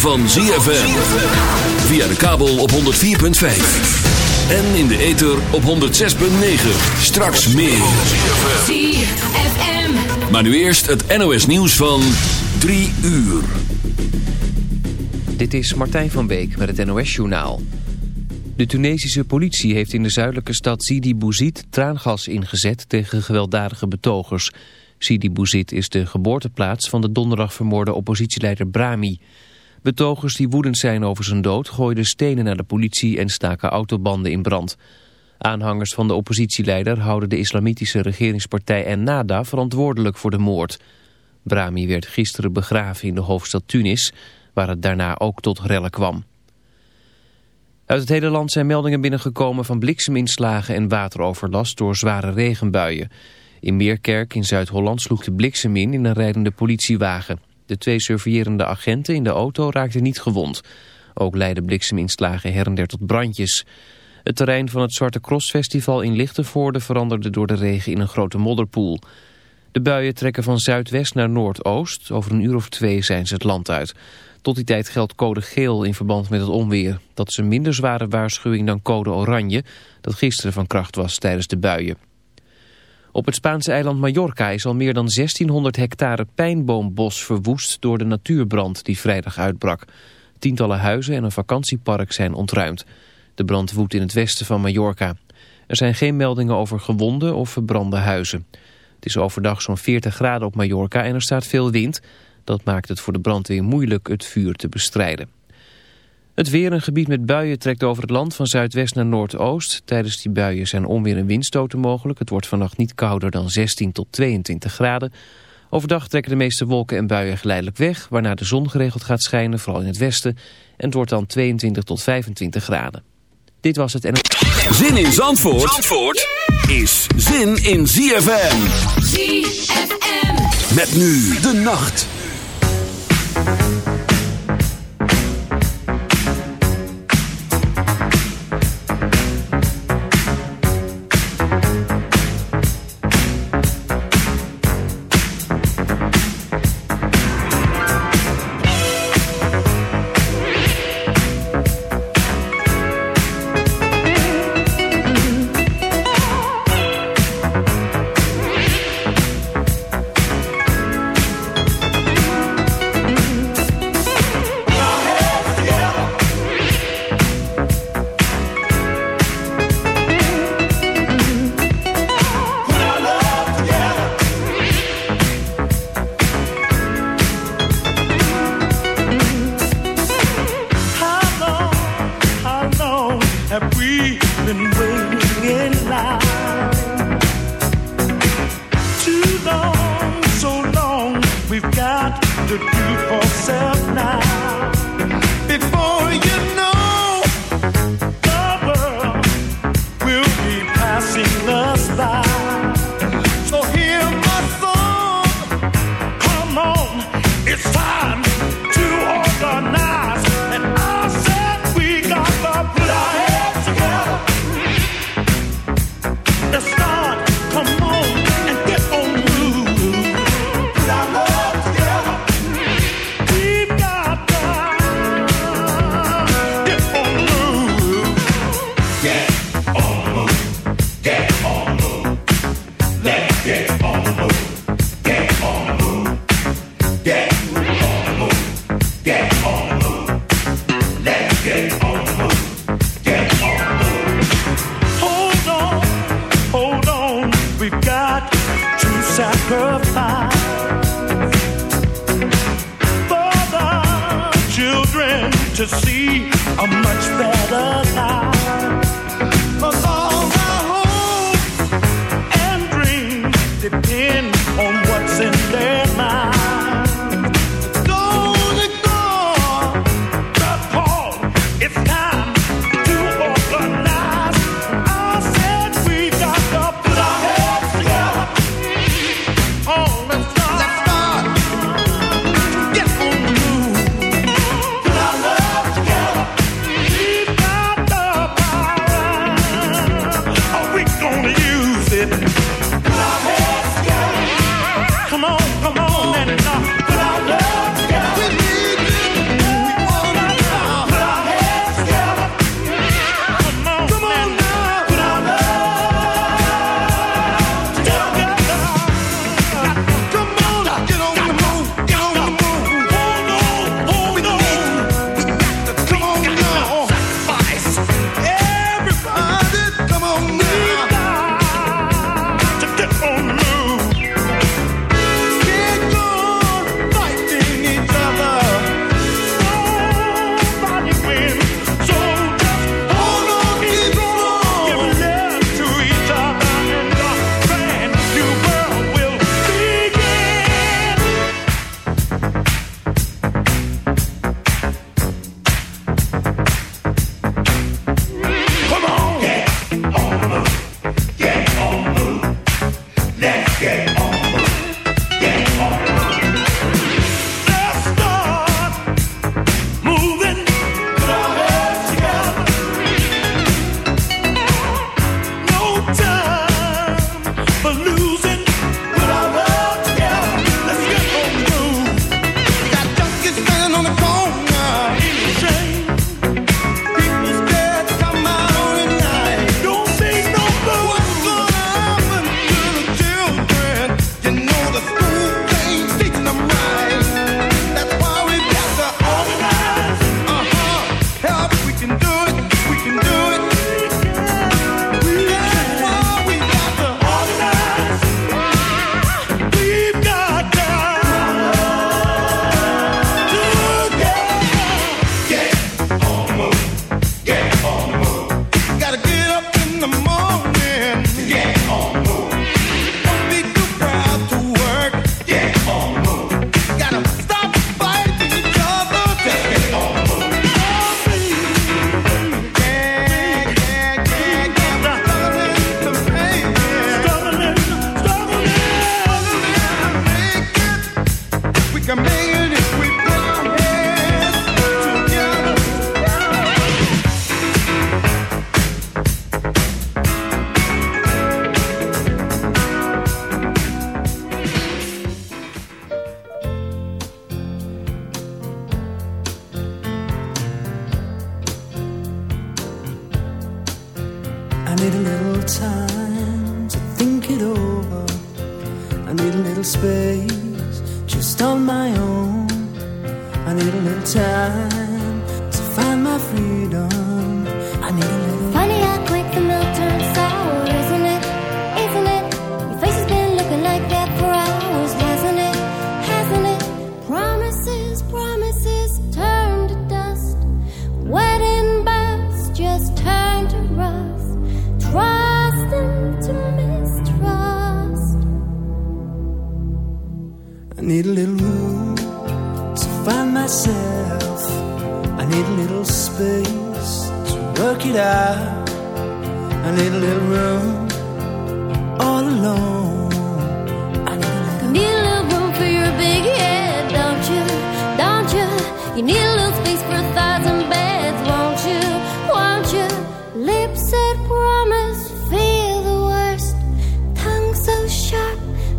van ZFM. Via de kabel op 104.5. En in de ether op 106.9. Straks meer. ZFM. Maar nu eerst het NOS nieuws van 3 uur. Dit is Martijn van Beek met het NOS-journaal. De Tunesische politie heeft in de zuidelijke stad Sidi Bouzid traangas ingezet tegen gewelddadige betogers. Sidi Bouzid is de geboorteplaats van de donderdag vermoorde oppositieleider Brahmi. Betogers die woedend zijn over zijn dood gooiden stenen naar de politie en staken autobanden in brand. Aanhangers van de oppositieleider houden de islamitische regeringspartij Ennahda verantwoordelijk voor de moord. Brahmi werd gisteren begraven in de hoofdstad Tunis, waar het daarna ook tot rellen kwam. Uit het hele land zijn meldingen binnengekomen van blikseminslagen en wateroverlast door zware regenbuien. In Meerkerk in Zuid-Holland sloeg de bliksem in in een rijdende politiewagen. De twee surveillerende agenten in de auto raakten niet gewond. Ook leidden blikseminslagen her en der tot brandjes. Het terrein van het Zwarte Cross Festival in Lichtenvoorde veranderde door de regen in een grote modderpoel. De buien trekken van zuidwest naar noordoost. Over een uur of twee zijn ze het land uit. Tot die tijd geldt code geel in verband met het onweer. Dat is een minder zware waarschuwing dan code oranje... dat gisteren van kracht was tijdens de buien. Op het Spaanse eiland Mallorca is al meer dan 1600 hectare pijnboombos verwoest... door de natuurbrand die vrijdag uitbrak. Tientallen huizen en een vakantiepark zijn ontruimd. De brand woedt in het westen van Mallorca. Er zijn geen meldingen over gewonden of verbrande huizen. Het is overdag zo'n 40 graden op Mallorca en er staat veel wind... Dat maakt het voor de brandweer moeilijk het vuur te bestrijden. Het weer, een gebied met buien, trekt over het land van zuidwest naar noordoost. Tijdens die buien zijn onweer en windstoten mogelijk. Het wordt vannacht niet kouder dan 16 tot 22 graden. Overdag trekken de meeste wolken en buien geleidelijk weg... waarna de zon geregeld gaat schijnen, vooral in het westen. En het wordt dan 22 tot 25 graden. Dit was het en... Zin in Zandvoort, Zandvoort is zin in ZFM. ZFM. Met nu de nacht.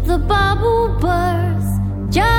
the bubble burst. Just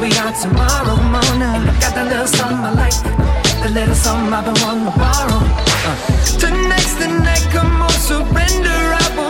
We are tomorrow morning. Got that little something I like, the little something I've been wanting to borrow. Uh. Tonight's the night, come on, surrender. I won't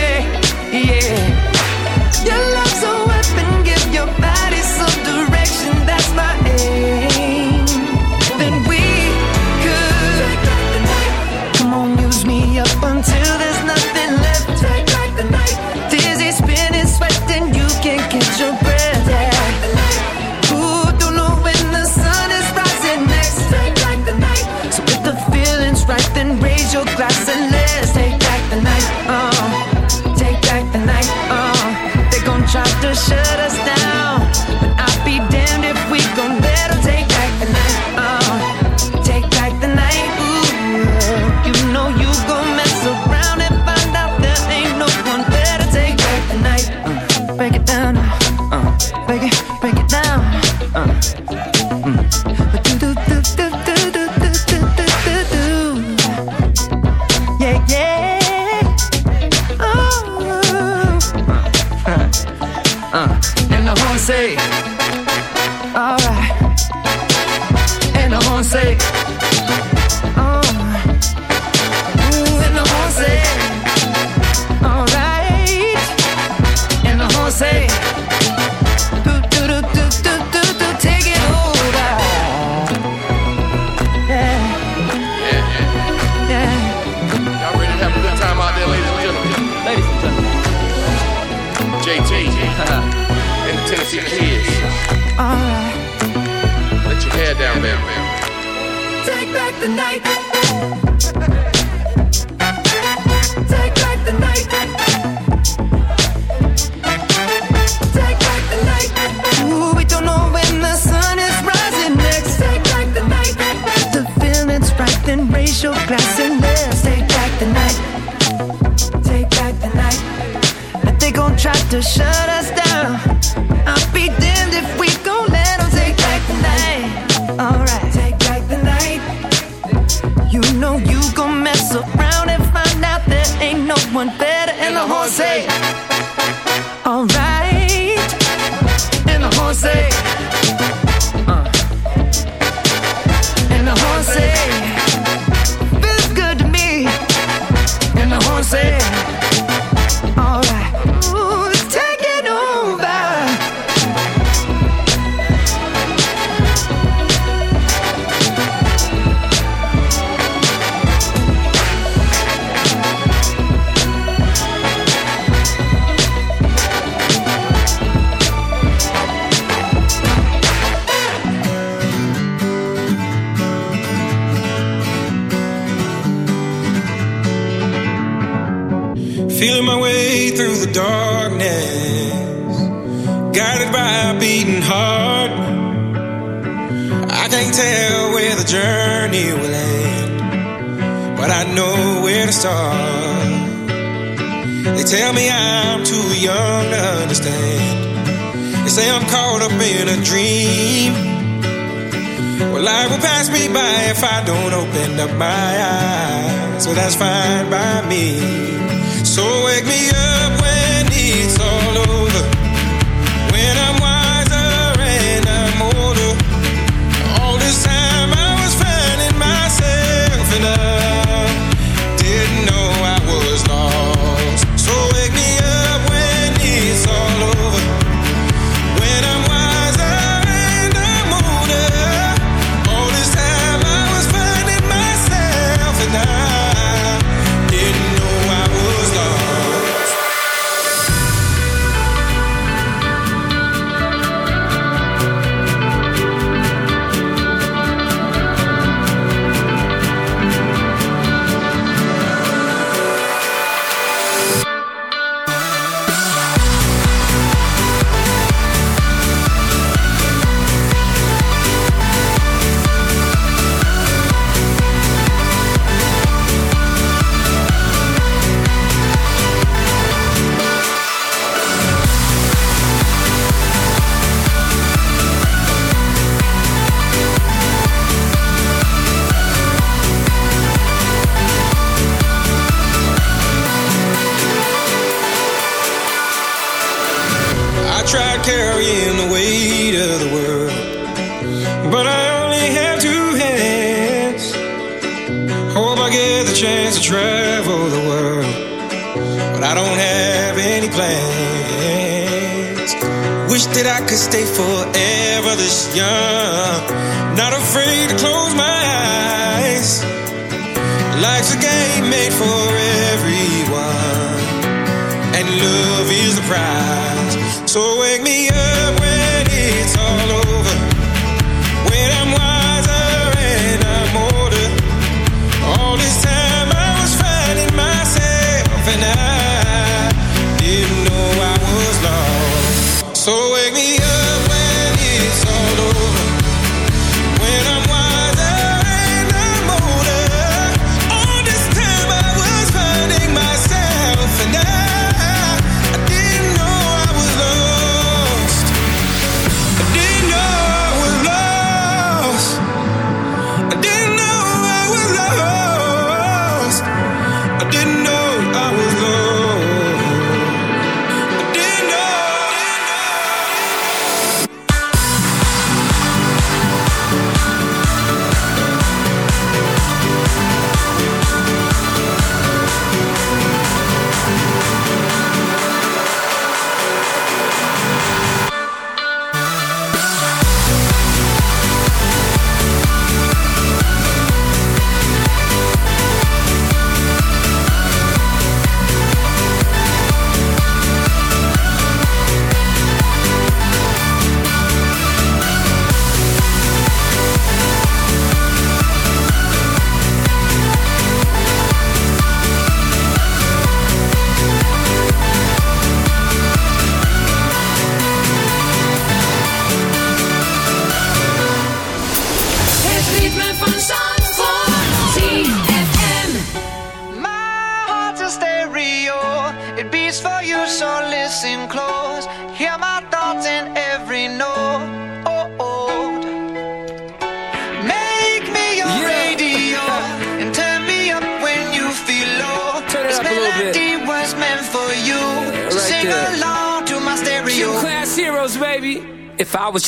clase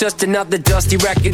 just another dusty record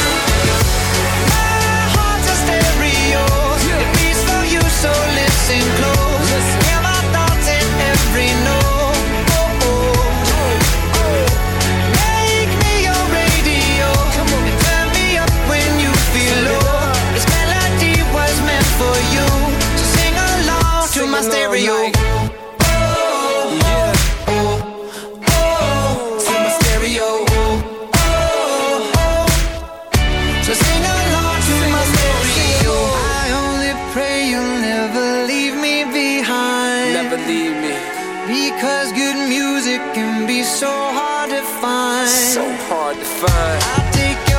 passing close hard to find.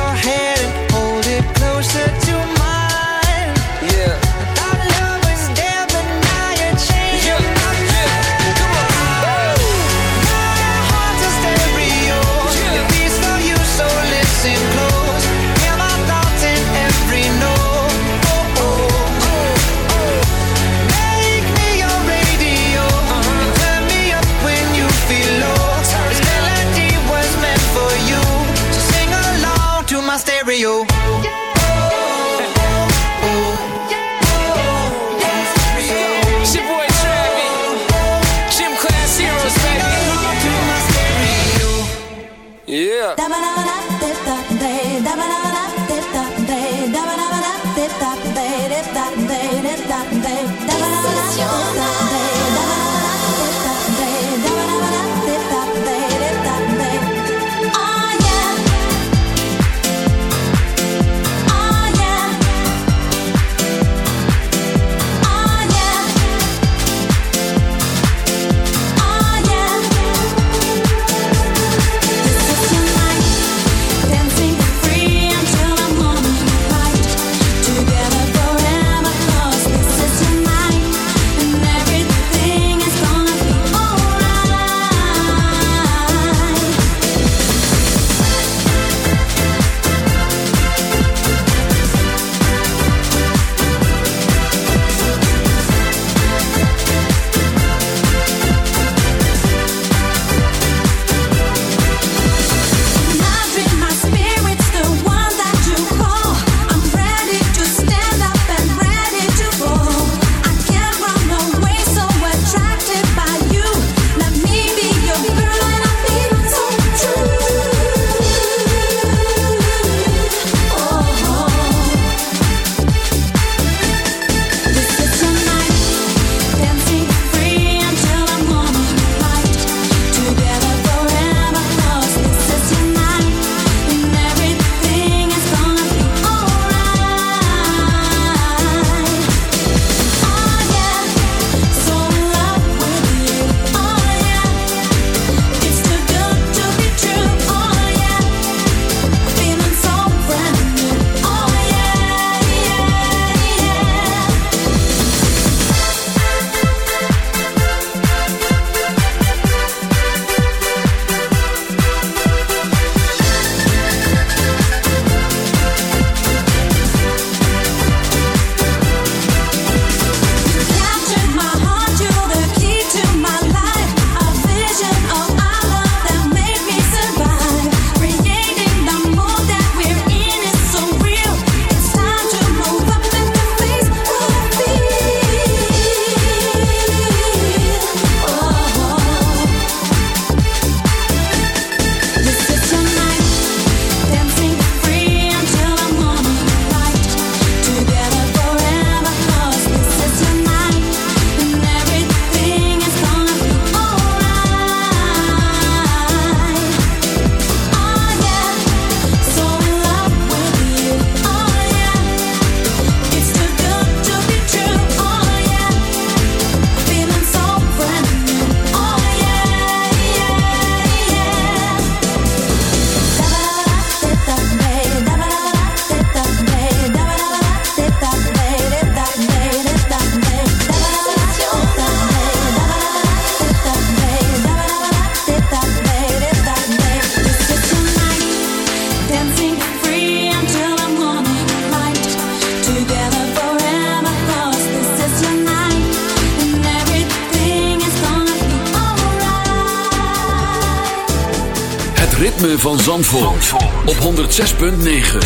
Op 106.9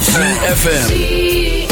ZFM.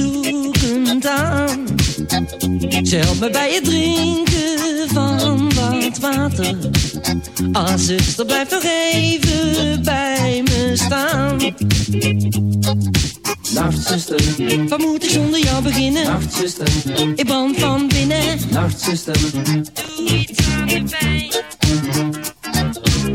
Onderzoekend aan. Ze helpt me bij het drinken van wat water. Ah, zuster, blijf nog even bij me staan. Nacht, zuster. Wat moet ik zonder jou beginnen? Nacht, zuster. Ik brand van binnen. Nacht, zuster. Doe iets aan de pijn.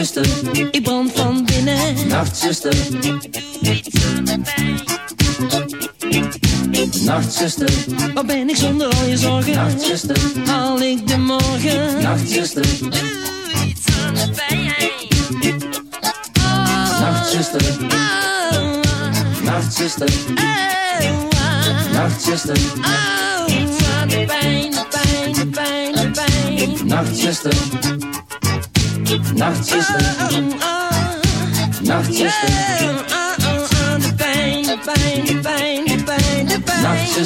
Beginnen? Nacht, zuster. Ik brand van binnen. Nacht, zuster. Doe iets aan de pijn. Nacht, zuster. Wat ben ik zonder al je zorgen? Nacht, zuster. Haal ik de morgen? Nacht,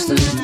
pijn.